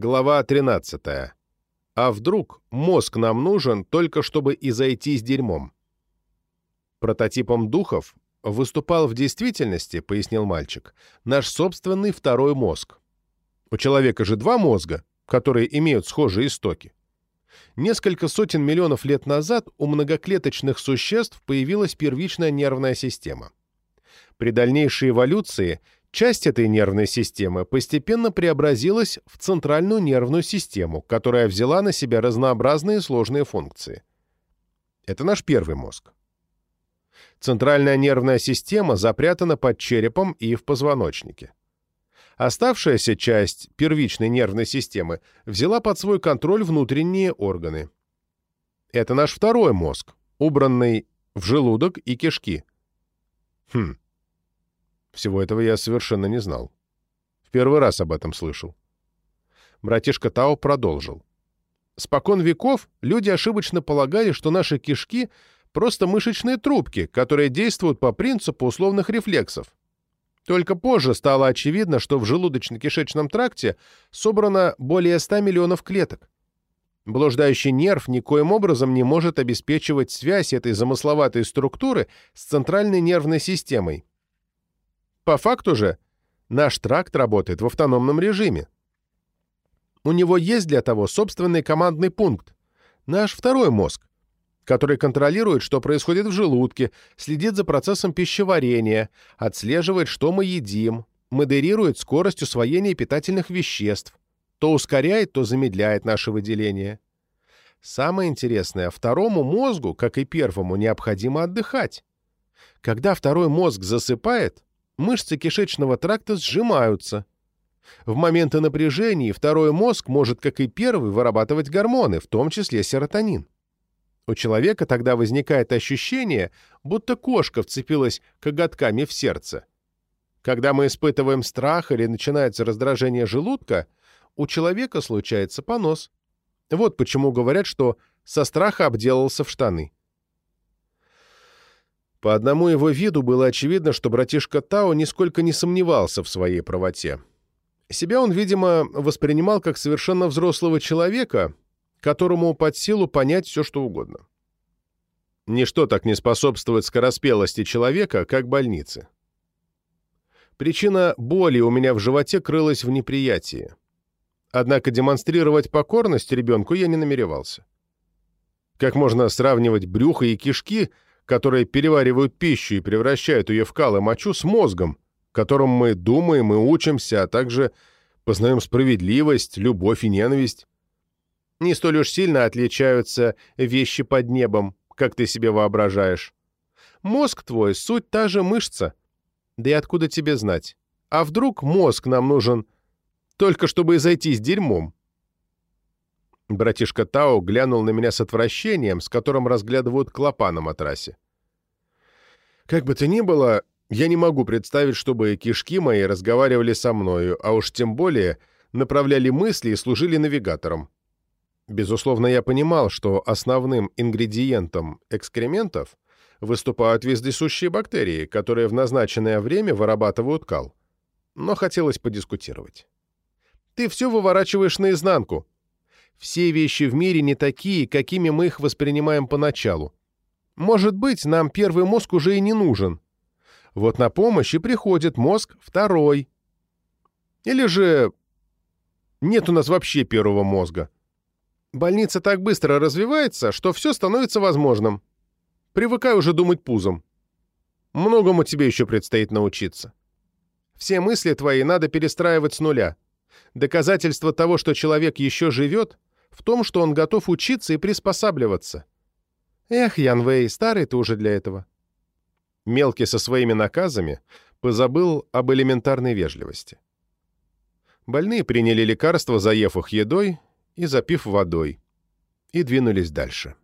Глава 13. А вдруг мозг нам нужен только чтобы изойти с дерьмом? Прототипом духов выступал в действительности, пояснил мальчик, наш собственный второй мозг. У человека же два мозга, которые имеют схожие истоки. Несколько сотен миллионов лет назад у многоклеточных существ появилась первичная нервная система. При дальнейшей эволюции часть этой нервной системы постепенно преобразилась в центральную нервную систему, которая взяла на себя разнообразные сложные функции. Это наш первый мозг. Центральная нервная система запрятана под черепом и в позвоночнике. Оставшаяся часть первичной нервной системы взяла под свой контроль внутренние органы. Это наш второй мозг, убранный в желудок и кишки. Хм. Всего этого я совершенно не знал. В первый раз об этом слышал. Братишка Тао продолжил. Спокон веков люди ошибочно полагали, что наши кишки — просто мышечные трубки, которые действуют по принципу условных рефлексов. Только позже стало очевидно, что в желудочно-кишечном тракте собрано более 100 миллионов клеток. Блуждающий нерв никоим образом не может обеспечивать связь этой замысловатой структуры с центральной нервной системой. По факту же, наш тракт работает в автономном режиме. У него есть для того собственный командный пункт, наш второй мозг, который контролирует, что происходит в желудке, следит за процессом пищеварения, отслеживает, что мы едим, модерирует скорость усвоения питательных веществ, то ускоряет, то замедляет наше выделение. Самое интересное, второму мозгу, как и первому, необходимо отдыхать. Когда второй мозг засыпает, мышцы кишечного тракта сжимаются. В моменты напряжения второй мозг может, как и первый, вырабатывать гормоны, в том числе серотонин. У человека тогда возникает ощущение, будто кошка вцепилась коготками в сердце. Когда мы испытываем страх или начинается раздражение желудка, у человека случается понос. Вот почему говорят, что со страха обделался в штаны. По одному его виду было очевидно, что братишка Тао нисколько не сомневался в своей правоте. Себя он, видимо, воспринимал как совершенно взрослого человека, которому под силу понять все, что угодно. Ничто так не способствует скороспелости человека, как больницы. Причина боли у меня в животе крылась в неприятии. Однако демонстрировать покорность ребенку я не намеревался. Как можно сравнивать брюхо и кишки, которые переваривают пищу и превращают ее в кал и мочу, с мозгом, которым мы думаем и учимся, а также познаем справедливость, любовь и ненависть? Не столь уж сильно отличаются вещи под небом, как ты себе воображаешь. Мозг твой — суть та же мышца. Да и откуда тебе знать? А вдруг мозг нам нужен только чтобы зайти с дерьмом?» Братишка Тао глянул на меня с отвращением, с которым разглядывают клопа на матрасе. «Как бы то ни было, я не могу представить, чтобы кишки мои разговаривали со мною, а уж тем более направляли мысли и служили навигатором. Безусловно, я понимал, что основным ингредиентом экскрементов выступают вездесущие бактерии, которые в назначенное время вырабатывают кал. Но хотелось подискутировать. Ты все выворачиваешь наизнанку. Все вещи в мире не такие, какими мы их воспринимаем поначалу. Может быть, нам первый мозг уже и не нужен. Вот на помощь и приходит мозг второй. Или же нет у нас вообще первого мозга. Больница так быстро развивается, что все становится возможным. Привыкай уже думать пузом. Многому тебе еще предстоит научиться. Все мысли твои надо перестраивать с нуля. Доказательство того, что человек еще живет, в том, что он готов учиться и приспосабливаться. Эх, Ян Вэй, старый ты уже для этого. Мелкий со своими наказами позабыл об элементарной вежливости. Больные приняли лекарства, заев их едой, и запив водой, и двинулись дальше.